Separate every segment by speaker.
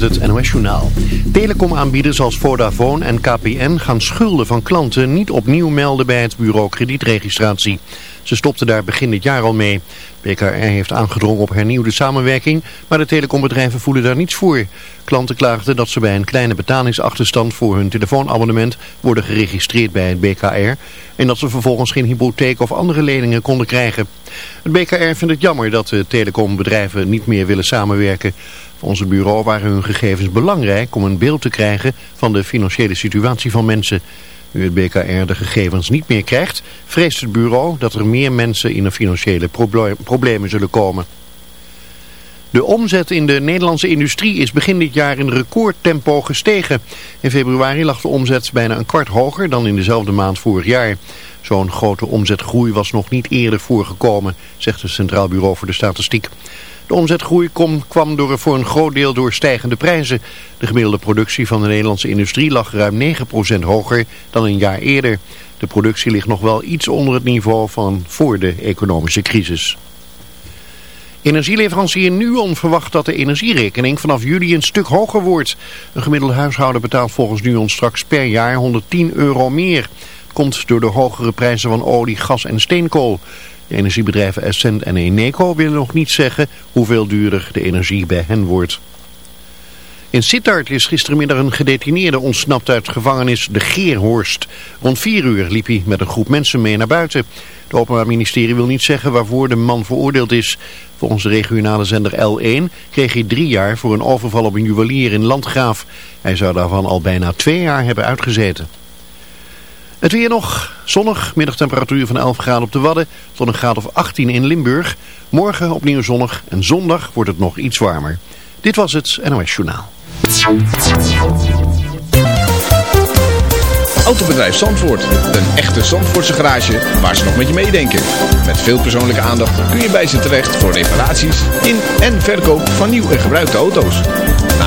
Speaker 1: Het NOS-journaal. Telecomaanbieders als Vodafone en KPN gaan schulden van klanten niet opnieuw melden bij het bureau kredietregistratie. Ze stopten daar begin dit jaar al mee. BKR heeft aangedrongen op hernieuwde samenwerking, maar de telecombedrijven voelen daar niets voor. Klanten klaagden dat ze bij een kleine betalingsachterstand voor hun telefoonabonnement worden geregistreerd bij het BKR en dat ze vervolgens geen hypotheek of andere leningen konden krijgen. Het BKR vindt het jammer dat de telecombedrijven niet meer willen samenwerken. Onze bureau waren hun gegevens belangrijk om een beeld te krijgen van de financiële situatie van mensen. Nu het BKR de gegevens niet meer krijgt, vreest het bureau dat er meer mensen in een financiële problemen zullen komen. De omzet in de Nederlandse industrie is begin dit jaar in recordtempo gestegen. In februari lag de omzet bijna een kwart hoger dan in dezelfde maand vorig jaar. Zo'n grote omzetgroei was nog niet eerder voorgekomen, zegt het Centraal Bureau voor de Statistiek. De omzetgroei kwam door, voor een groot deel door stijgende prijzen. De gemiddelde productie van de Nederlandse industrie lag ruim 9% hoger dan een jaar eerder. De productie ligt nog wel iets onder het niveau van voor de economische crisis. Energieleverancier Nuon verwacht dat de energierekening vanaf juli een stuk hoger wordt. Een gemiddelde huishouden betaalt volgens Nuon straks per jaar 110 euro meer. komt door de hogere prijzen van olie, gas en steenkool. Energiebedrijven Essent en Eneco willen nog niet zeggen hoeveel duurder de energie bij hen wordt. In Sittard is gistermiddag een gedetineerde ontsnapt uit gevangenis de Geerhorst. Rond vier uur liep hij met een groep mensen mee naar buiten. Het Openbaar Ministerie wil niet zeggen waarvoor de man veroordeeld is. Volgens de regionale zender L1 kreeg hij drie jaar voor een overval op een juwelier in Landgraaf. Hij zou daarvan al bijna twee jaar hebben uitgezeten. Het weer nog zonnig, middagtemperatuur van 11 graden op de Wadden tot een graad of 18 in Limburg. Morgen opnieuw zonnig en zondag wordt het nog iets warmer. Dit was het NOS Journaal.
Speaker 2: Autobedrijf Zandvoort. Een echte Zandvoortse garage waar ze nog met je meedenken. Met veel persoonlijke aandacht kun je bij ze terecht voor reparaties in en verkoop van nieuw en gebruikte auto's.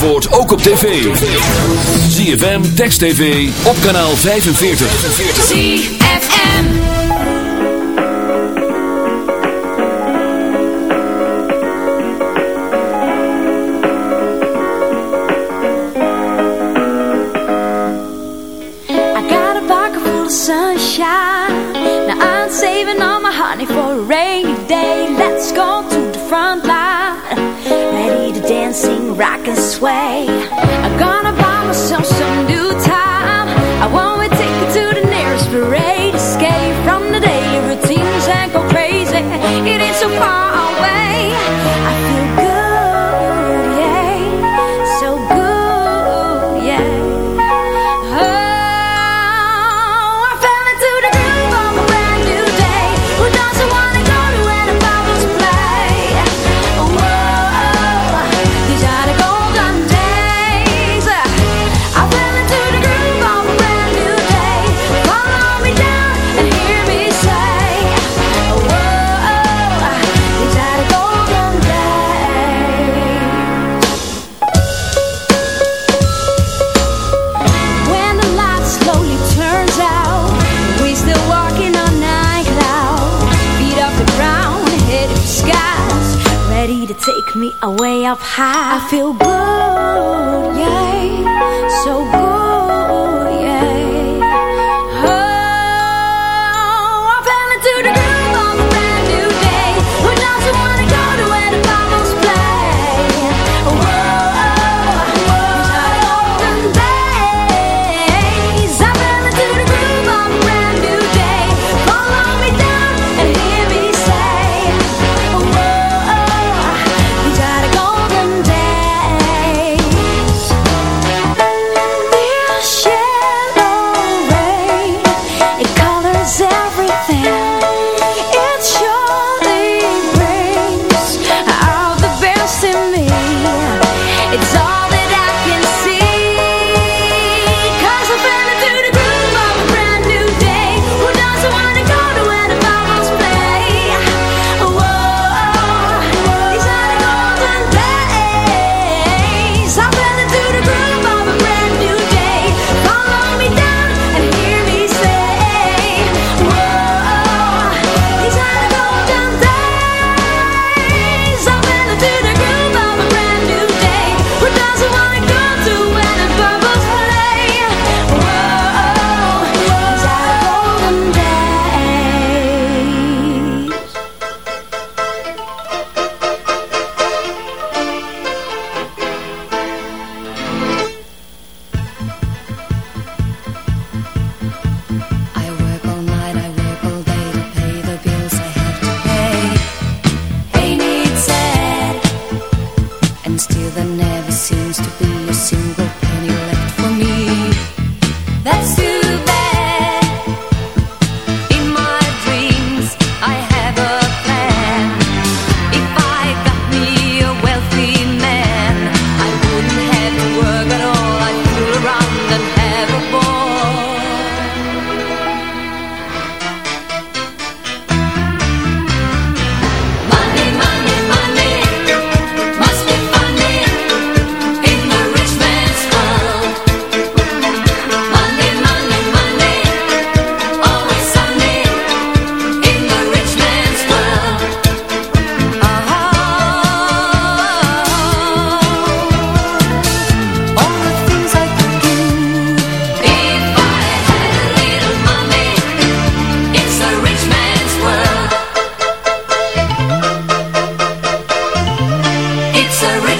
Speaker 3: Zandvoort ook op tv. ZFM, Text TV, op kanaal 45.
Speaker 4: ZFM
Speaker 5: I got a pocket full of sunshine Now I'm saving all my honey for a rainy day Let's go to the front line dancing, rock and sway. I'm gonna buy myself some new time. I want to take you to the nearest parade.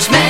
Speaker 6: man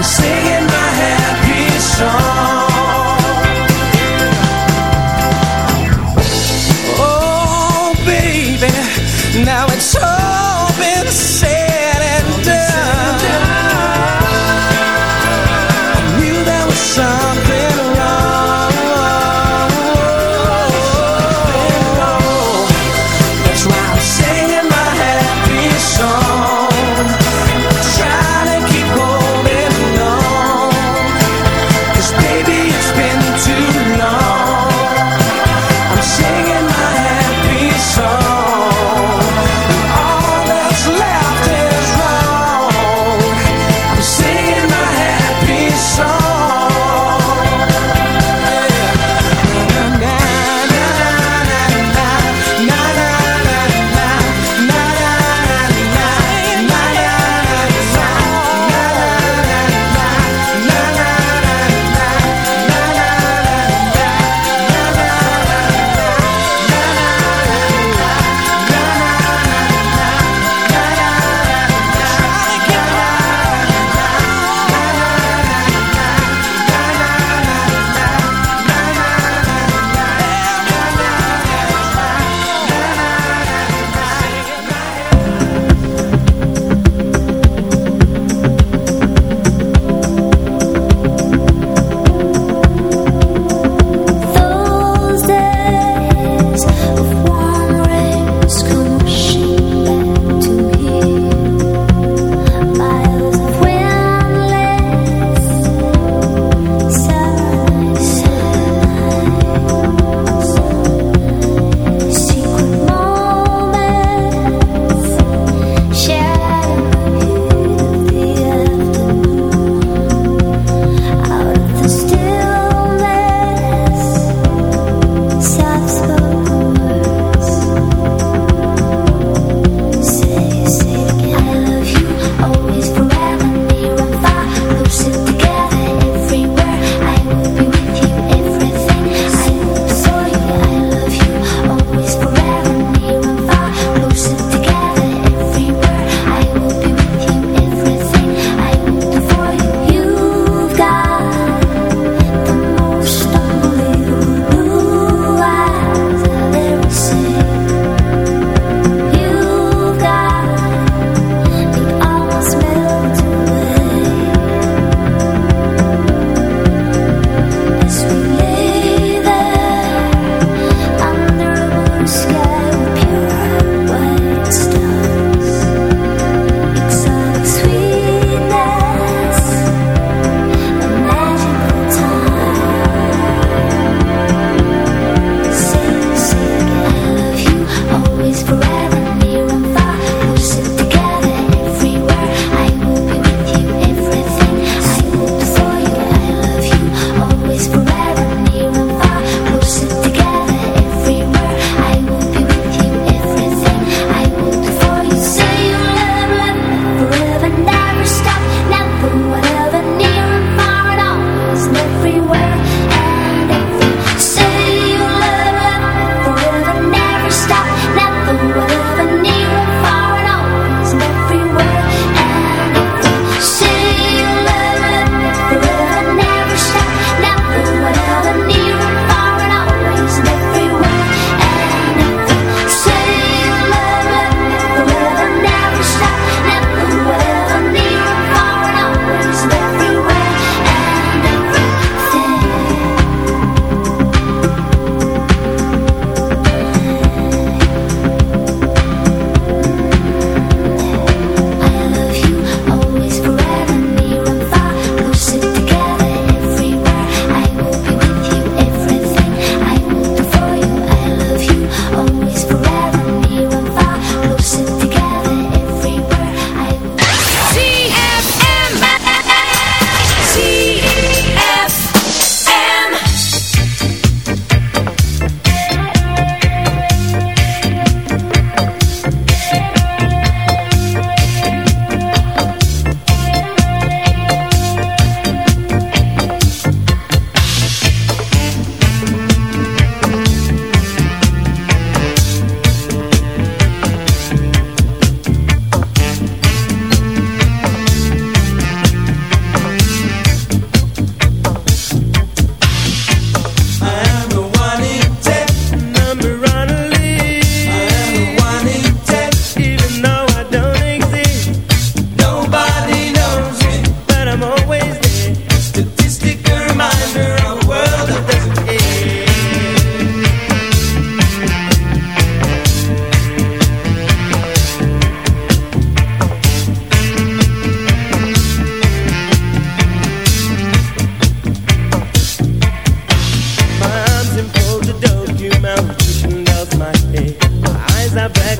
Speaker 7: I'm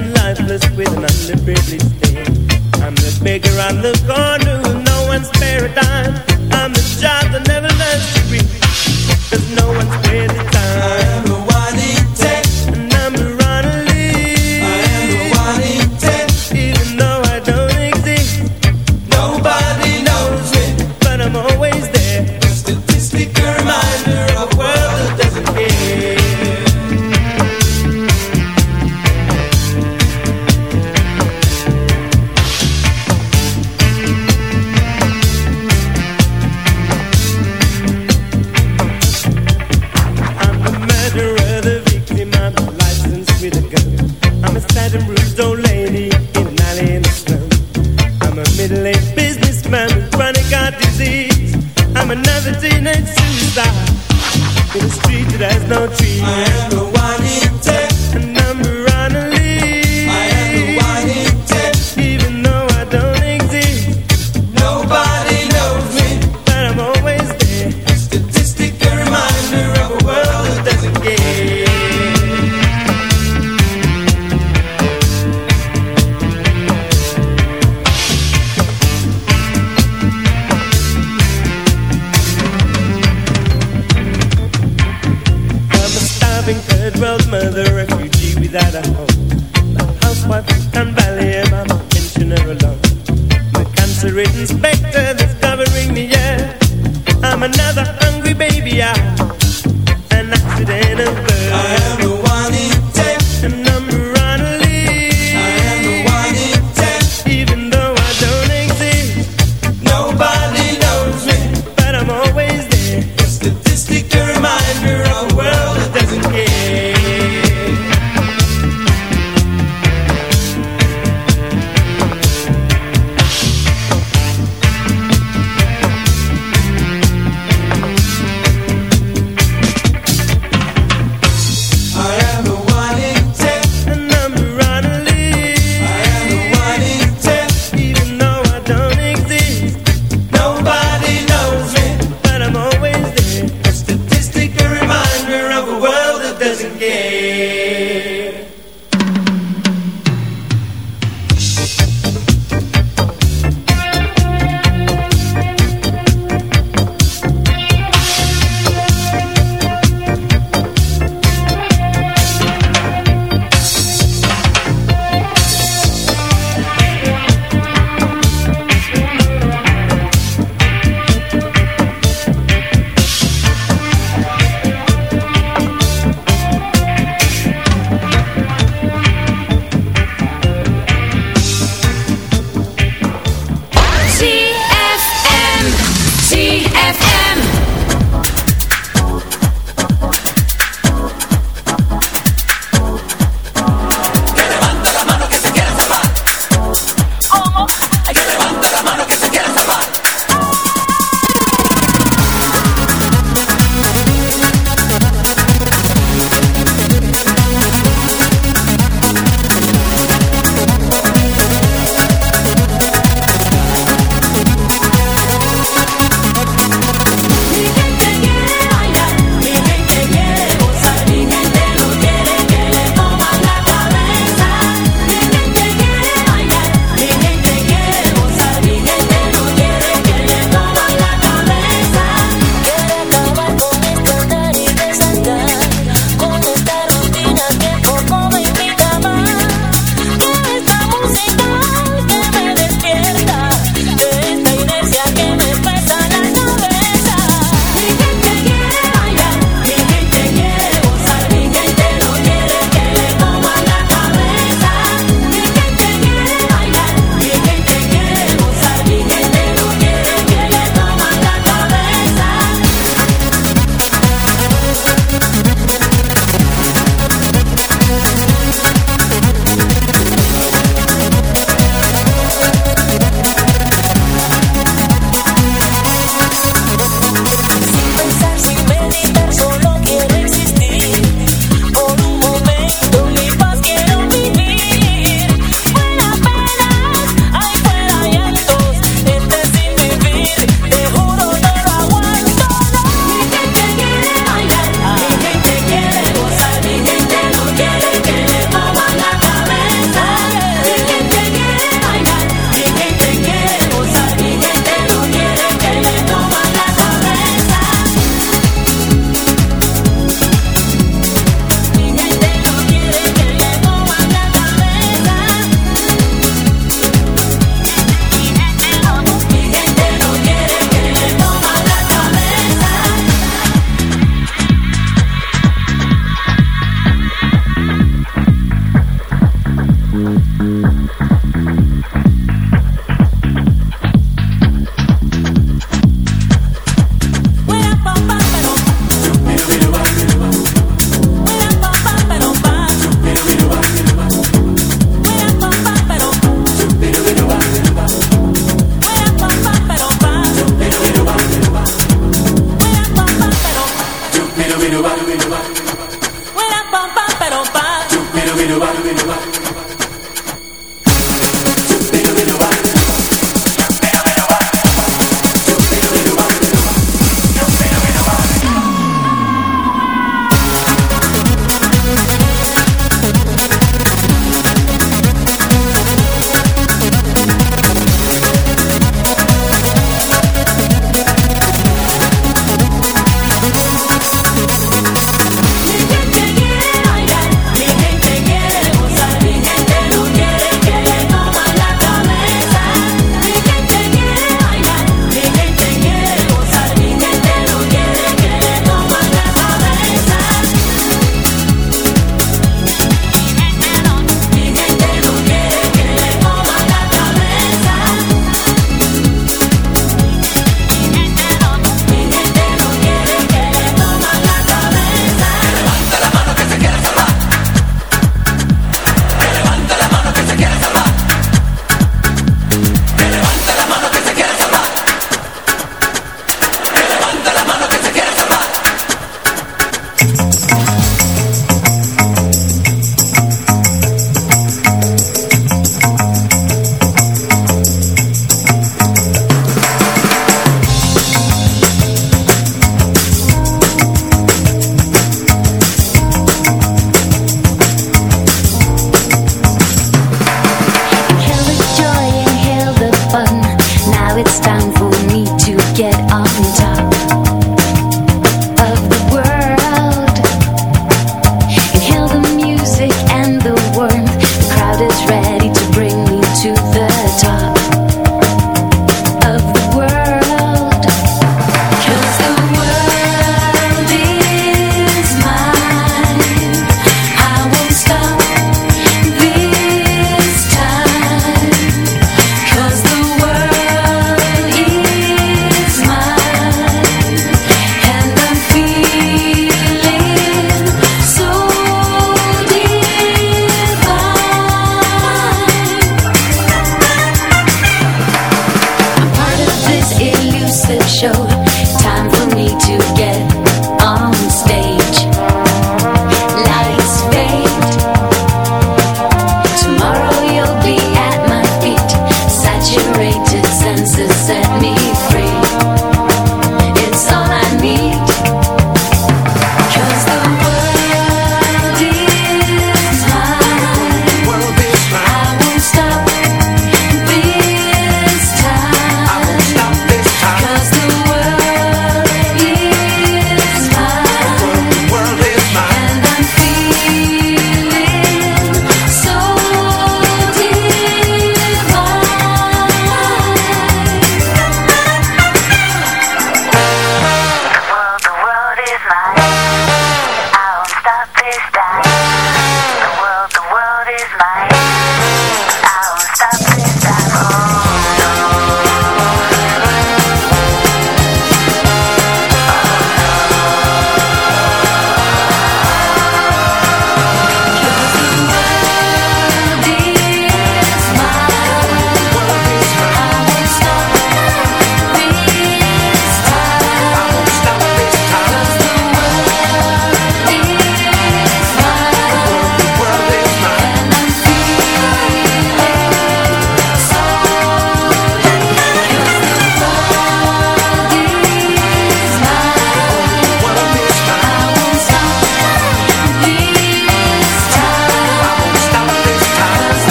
Speaker 7: lifeless with an thing. I'm the beggar on the corner with no one's
Speaker 8: spare a
Speaker 9: dime. I'm the child that never learns to
Speaker 5: read. There's no one